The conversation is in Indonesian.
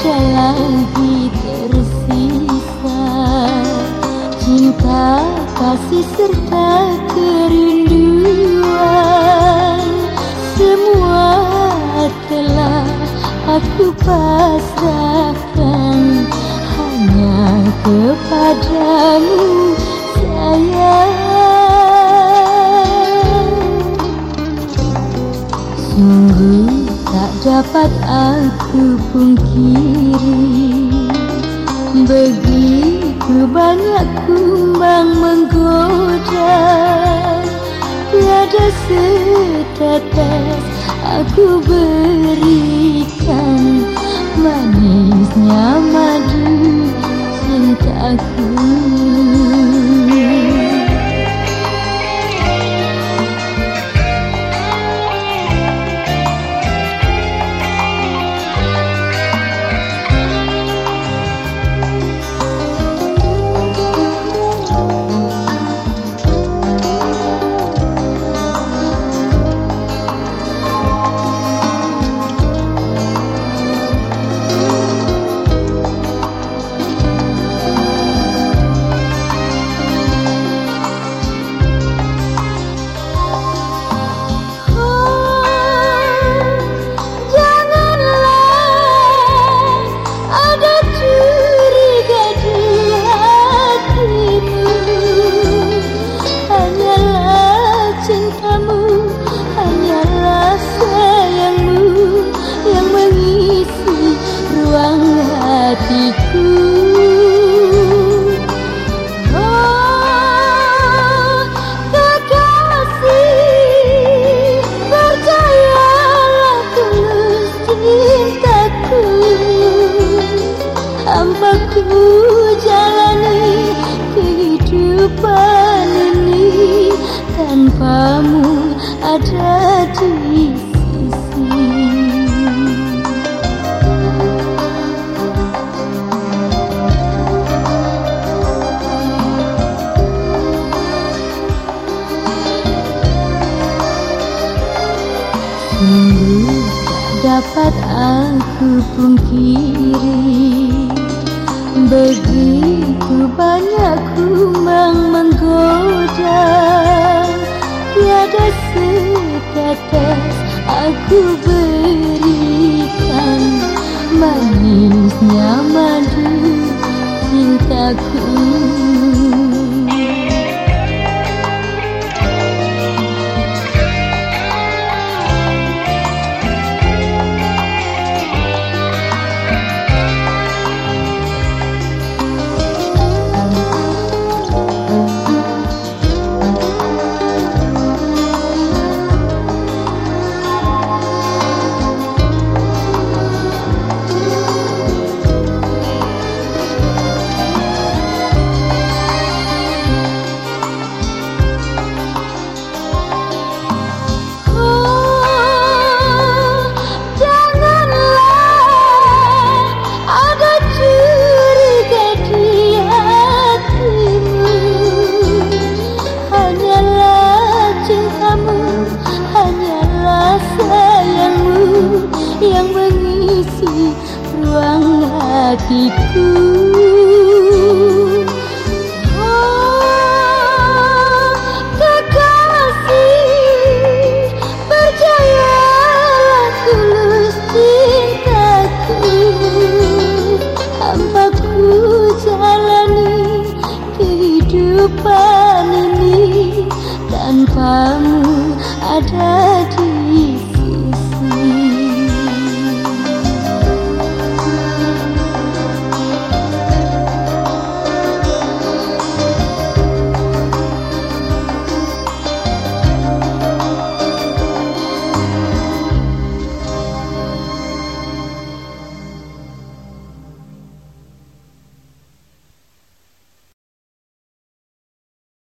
Tiada lagi tersisa. Cinta, kasih serta kerinduan. Semua telah aku pasrahkan. Hanya kepadamu sayang dapat aku pungkiri Begitu banyak kumbang menggoda. Tiada setetes aku berikan Manisnya madu cintaku ku jalani kehidupan ini. Tanpamu ada di sisi. Dapat aku pungkiri Begitu banyak kumbang menggoda Tiada setetes aku berikan. Manisnya madu cintaku keep